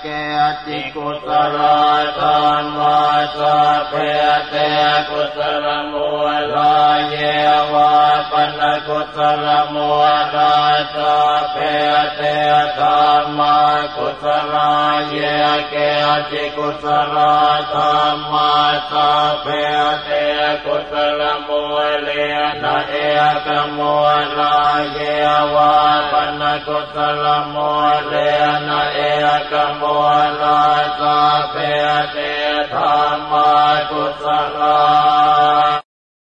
เกจิกุสลาธรรมาสะเพเตกุสลมุลาเยวะปันกุสลมุลาสะเพเตธรรมากุสลาเยเกจิกุสลาธรรมาสะเพเตกุสลมุเลนะเอกมุลาเยวะปันกุสลมุเล นะเอกมุลาสะเปเตธรรมากุศลา